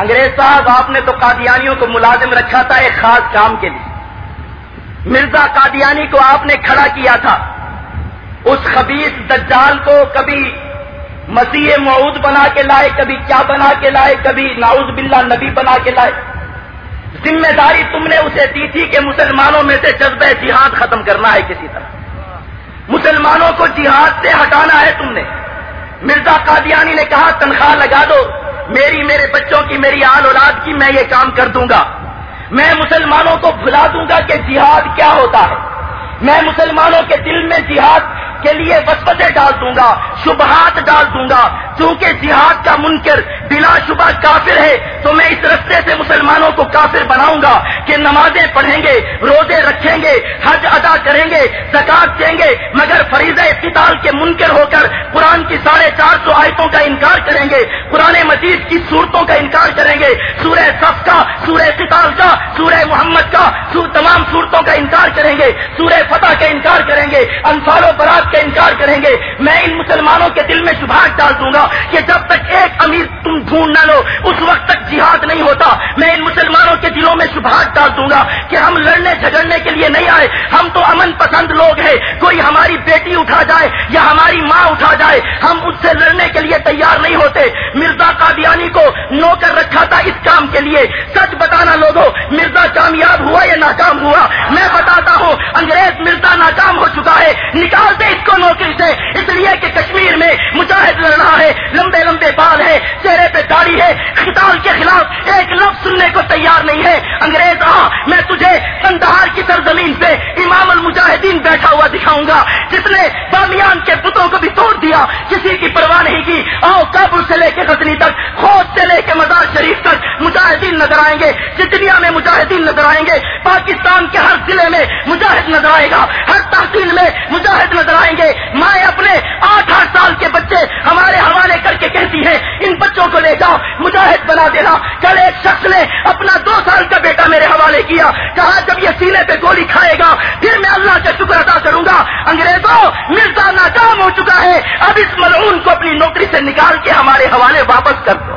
انگریز صاحب، آپ نے تو قادیانیوں کو ملازم رکھا تھا ایک خاص کام کے لیے۔ مرزا قادیانی کو آپ نے کھڑا کیا تھا۔ اس خبیص دجال کو کبھی مسیح معود بنا کے لائے، کبھی کیا بنا کے لائے، کبھی ناؤز باللہ نبی بنا کے لائے۔ ذمہ داری تم نے اسے دی تھی کہ مسلمانوں میں سے جذبہ جہاد ختم کرنا ہے کسی طرح۔ مسلمانوں کو جہاد سے ہٹانا ہے تم نے۔ مرزا قادیانی نے کہا، تنخواہ لگا دو۔ میری میرے بچوں کی، میری آل اولاد کی میں یہ کام کر دوں گا۔ میں مسلمانوں کو بھلا دوں گا کہ جہاد کیا ہوتا ہے۔ میں مسلمانوں کے دل میں جہاد کے لیے وسوسے ڈال دوں گا، شبہات ڈال دوں گا۔ کیونکہ جہاد کا منکر بلا شبہ کافر ہے، تو میں اس رستے سے مسلمانوں کو کافر بناؤں گا کہ نمازیں پڑھیں گے، روزے رکھیں گے، حج ادا کریں گے زکات دیں گے، مگر فریض اقتال کے منکر ہو کر قرآن کی ساڑھے چار سو آیتوں کا انکار کریں گے، قرآن مجید کی صورتوں کا انکار کریں گے۔ سورہ صف کا سورہ قتال کا، سورہ صورتوں کا انکار کریں گے، سورہ فتح کا انکار کریں گے، انفال و برات کا انکار کریں گے۔ میں ان مسلمانوں کے دل میں شبہات ڈال دوں گا کہ جب تک ایک امیر تم ڈھونڈ نہ لو، اس وقت تک جہاد نہیں ہوتا۔ میں ان مسلمانوں کے دلوں میں شبہات ڈال دوں گا کہ ہم لڑنے جھگڑنے کے لیے نہیں آئے۔ ہم تو امن پسند لوگ ہیں۔ کوئی ہماری بیٹی اٹھا جائے یا ہماری ماں اٹھا جائے، ہم اس سے لڑنے کے لیے تیار نہیں ہوتے۔ مرزا قادیانی کو نوکر رکھا تھا اس کام کے لیے سچ بتانا لوگوں مرزا کامیاب ہوا یا ناکام ہوا میں بتاتا ہوں انگریز مرزا ناکام ہو چکا ہے، نکال دے اس کو نوکری سے۔ اس لیے کہ کشمیر میں مجاہد لڑ رہا ہے، لمبے لمبے بال ہے چہرے پہ داڑھی ہے۔ خطال کے خلاف ایک لفظ سننے کو تیار نہیں ہے۔ انگریز آ میں تجھے سندہار کی سرزمین پہ امام المجاہدین بیٹھا ہوا دکھاؤں گا۔ جس نے بامیان کے بتوں کو بھی توڑ دیا، کسی کی پرواہ نہیں کی۔ آؤ کابل سے لے کے غزنی تک۔ خوش نظر آئیں گے چچنیا میں مجاہدین نظر آئیں گے، پاکستان کے ہر ضلع میں مجاہد نظر آئے گا، ہر تحصیل میں مجاہد نظر آئیں گے۔ مائیں اپنے آٹھ آٹھ سال کے بچے ہمارے حوالے کر کے کہتی ہیں، ان بچوں کو لے جاؤ، مجاہد بنا دینا۔ کل ایک شخص نے اپنا دو سال کا بیٹا میرے حوالے کیا، کہا جب یہ سینے پہ گولی کھا گا پھر میں اللہ کا شکر ادا کروں گا انگریزوں مرزا ناکام ہو چکا ہے، اب اس ملعون کو اپنی نوکری سے نکال کے ہمارے حوالے واپس کر دو۔